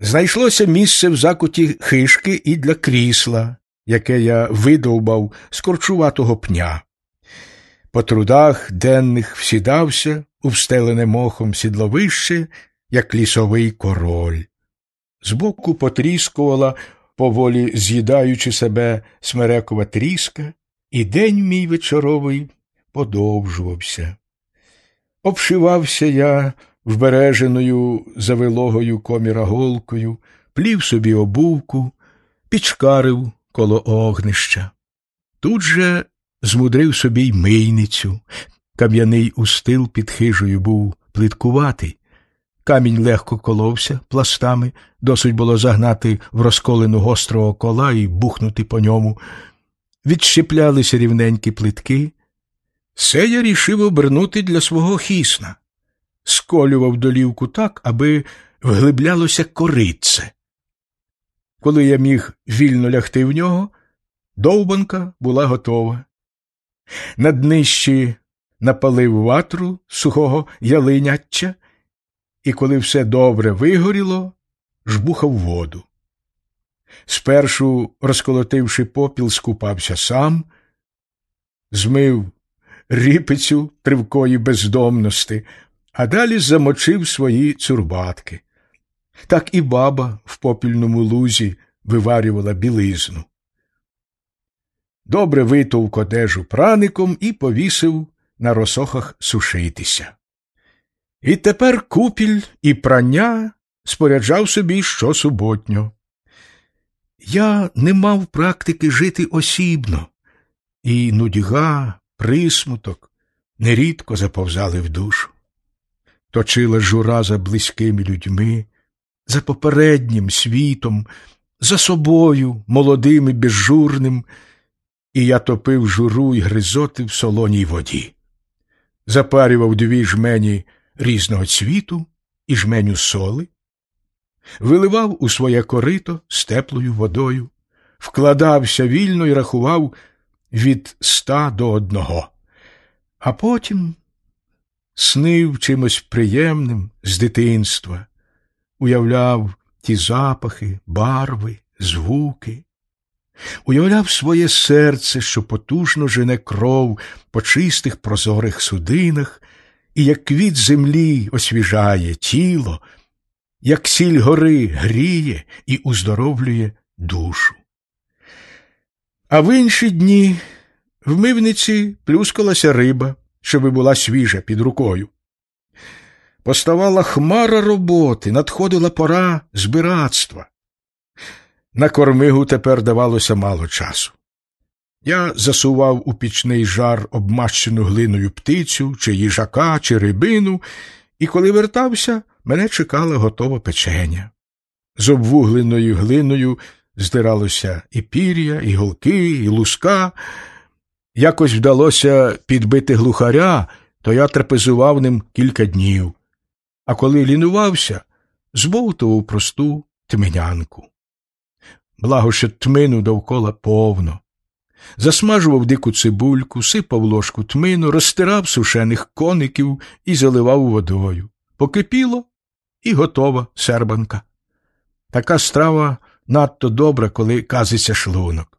Знайшлося місце в закуті хишки і для крісла, яке я видовбав з корчуватого пня. По трудах денних всідався у встелене мохом сідловище, як лісовий король. Збоку потріскувала, поволі з'їдаючи себе смерекова тріска, і день мій вечоровий подовжувався. Обшивався я вбереженою завилогою коміра голкою, плів собі обувку, підшкарив коло огнища. Тут же змудрив собі й мийницю. Кам'яний устил під хижею був плиткуватий. Камінь легко коловся пластами, досить було загнати в розколену гострого кола і бухнути по ньому. Відщеплялися рівненькі плитки. Все я рішив обернути для свого хісна, сколював долівку так, аби вглиблялося коритце. Коли я міг вільно лягти в нього, довбанка була готова. На днищі напалив ватру сухого ялиняччя, і коли все добре вигоріло, жбухав воду. Спершу, розколотивши попіл, скупався сам, змив ріпицю тривкої бездомності, а далі замочив свої цюрбатки. Так і баба в попільному лузі виварювала білизну. Добре витовк одежу праником і повісив на росохах сушитися. І тепер купіль і прання споряджав собі щосуботньо. Я не мав практики жити осібно, і нудьга, присмуток нерідко заповзали в душу. Точила жура за близькими людьми, за попереднім світом, за собою, молодим і безжурним, і я топив журу й гризоти в солоній воді, запарював дві жмені різного цвіту і жменю соли, виливав у своє корито з теплою водою, вкладався вільно і рахував від ста до одного, а потім снив чимось приємним з дитинства, уявляв ті запахи, барви, звуки, уявляв своє серце, що потужно жене кров по чистих прозорих судинах, і як квіт землі освіжає тіло, як сіль гори гріє і уздоровлює душу. А в інші дні в мивниці плюскалася риба, щоби була свіжа під рукою. Поставала хмара роботи, надходила пора збиратства. На кормигу тепер давалося мало часу. Я засував у пічний жар обмащену глиною птицю, чи їжака, чи рибину, і коли вертався, мене чекала готова печеня. З обвугленою глиною здиралося і пір'я, і голки, і луска. Якось вдалося підбити глухаря, то я трапезував ним кілька днів, а коли лінувався, збовтував просту тминянку. Благо, що тмину довкола повно. Засмажував дику цибульку, сипав ложку тмину, розтирав сушених коників і заливав водою. Покипіло і готова сербанка. Така страва надто добра, коли казиться шлунок.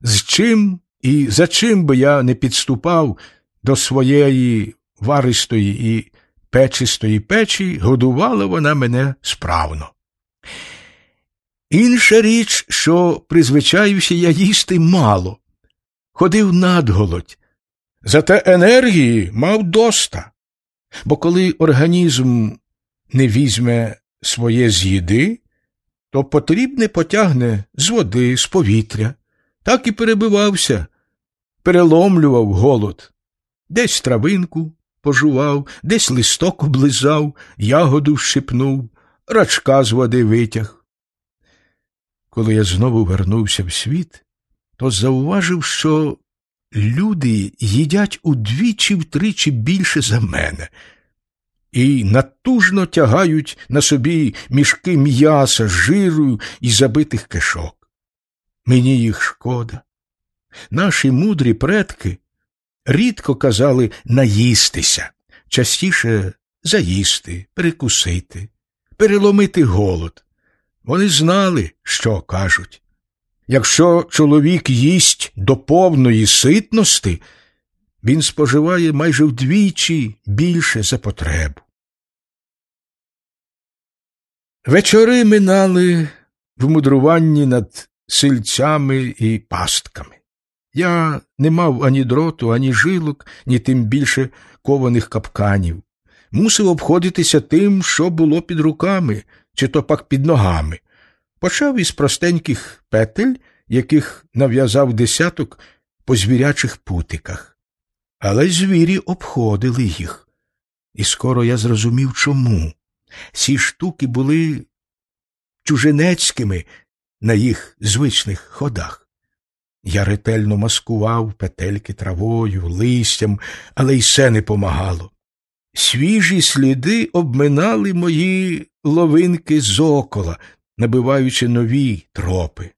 З чим і за чим би я не підступав до своєї варистої і печистої печі, годувала вона мене справно. Інша річ, що призвичаюся я їсти мало, ходив надголодь, зате енергії мав доста, бо коли організм не візьме своє з їди, то потрібне потягне з води, з повітря, так і перебивався, переломлював голод, десь травинку пожував, десь листок облизав, ягоду вщипнув, рачка з води витяг. Коли я знову вернувся в світ, то зауважив, що люди їдять удвічі втричі більше за мене і натужно тягають на собі мішки м'яса, жиру і забитих кишок. Мені їх шкода. Наші мудрі предки рідко казали наїстися, частіше заїсти, перекусити, переломити голод. Вони знали, що кажуть. Якщо чоловік їсть до повної ситності, він споживає майже вдвічі більше за потребу. Вечори минали в мудруванні над сильцями і пастками. Я не мав ані дроту, ані жилок, ні тим більше кованих капканів. Мусив обходитися тим, що було під руками, чи то пак під ногами. Почав із простеньких петель, яких нав'язав десяток по звірячих путиках. Але звірі обходили їх. І скоро я зрозумів, чому. Ці штуки були чужинецькими на їх звичних ходах. Я ретельно маскував петельки травою, листям, але й все не помагало. Свіжі сліди обминали мої ловинки зокола, набиваючи нові тропи,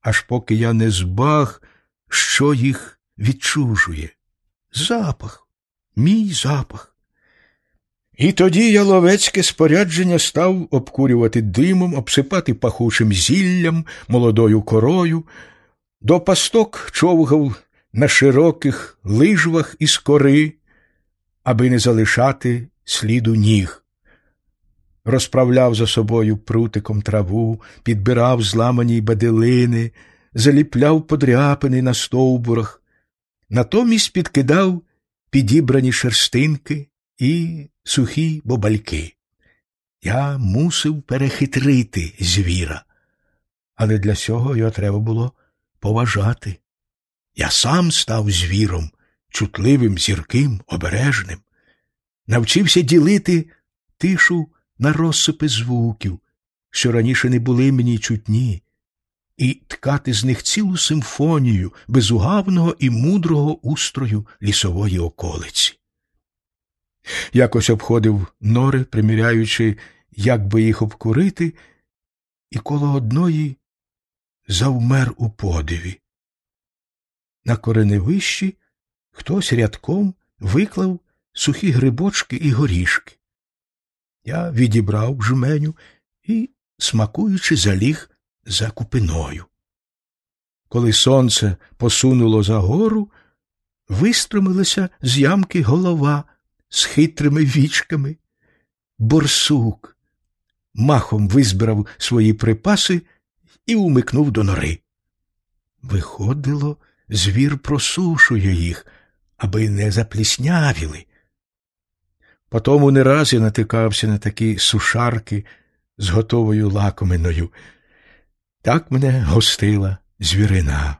аж поки я не збаг, що їх відчужує. Запах, мій запах. І тоді я ловецьке спорядження став обкурювати димом, обсипати пахучим зіллям, молодою корою, до пасток човгав на широких лижвах із кори, аби не залишати сліду ніг. Розправляв за собою прутиком траву, підбирав зламані баделини, заліпляв подряпини на стовбурах, натомість підкидав підібрані шерстинки і сухі бобальки. Я мусив перехитрити звіра, але для цього його треба було поважати. Я сам став звіром, чутливим, зірким, обережним, навчився ділити тишу на розсипи звуків, що раніше не були мені чутні, і ткати з них цілу симфонію безугавного і мудрого устрою лісової околиці. Якось обходив нори, приміряючи, як би їх обкурити, і коло одної завмер у подиві. На кореневищі хтось рядком виклав сухі грибочки і горішки. Я відібрав жменю і, смакуючи, заліг за купиною. Коли сонце посунуло за гору, вистромилася з ямки голова з хитрими вічками. Борсук махом визбирав свої припаси і умикнув до нори. Виходило, звір просушує їх, аби не запліснявіли. Потому не раз я натикався на такі сушарки з готовою лакоминою. Так мене гостила звірина.